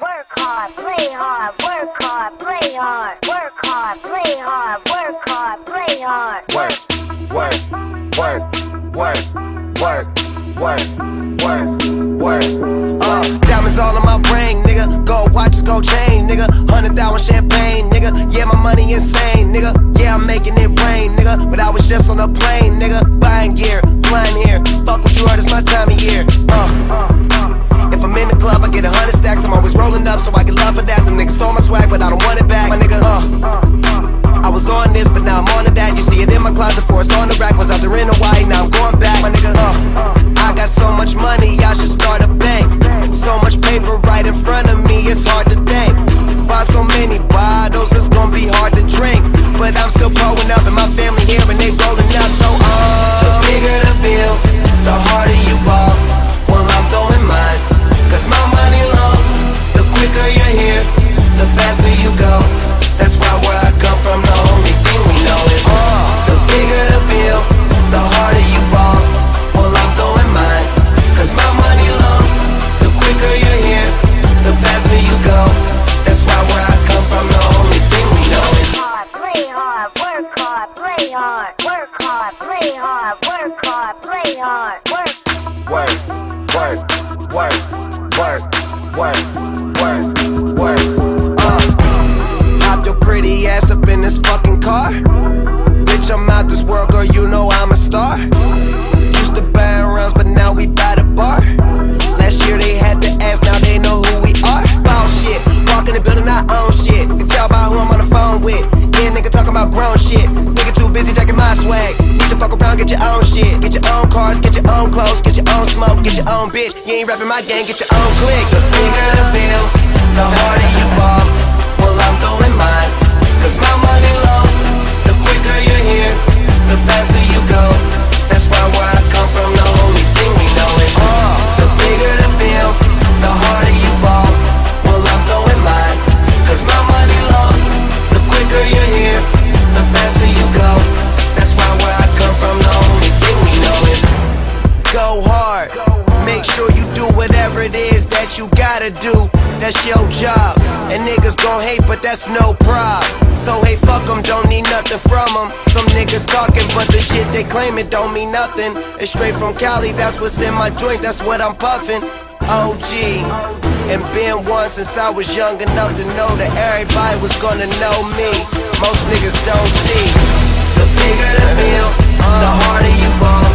Work hard, play hard, work hard, play hard, work hard, play hard, work hard, play hard. Work, work, work, work, work, work, work, work. Uh, diamonds all in my brain, nigga. Gold watches, gold chain, nigga. Hundred thousand champagne, nigga. Yeah, my money insane, nigga. Yeah, I'm making it rain, nigga. But I was just on a plane, nigga. Buying gear, flying here. Fuck what you heard, it's my time of year. Club, I get a hundred stacks. I'm always rolling up, so I get love for that. Them niggas stole my swag, but I don't want it back. My nigga, uh. I was on this, but now I'm on to that. You see it in my closet for it's on the rack. Was out there in Hawaii, now I'm going back. My nigga, uh. I got so much money, I should start a bank. So much paper right in front of work, work, work. Uh, hop your pretty ass up in this fucking car. Bitch, I'm out this world, girl. You know I'm a star. Used to buy rounds, but now we buy the bar. Last year they had to ask, now they know who we are. Ball shit, walk in the building, I own shit. You tell by who I'm on the phone with. Yeah, nigga talking about grown shit. Nigga too busy jacking my swag. Fuck around, get your own shit. Get your own cars, get your own clothes, get your own smoke, get your own bitch. You ain't rapping my gang, get your own. The bigger the bill, it is that you gotta do. That's your job. And niggas gon' hate, but that's no prob. So hey, fuck 'em, don't need nothing from 'em. Some niggas talking, but the shit they claim it don't mean nothing. It's straight from Cali, that's what's in my joint, that's what I'm puffing. OG. And been one since I was young enough to know that everybody was gonna know me. Most niggas don't see. The bigger the bill, the harder you ball.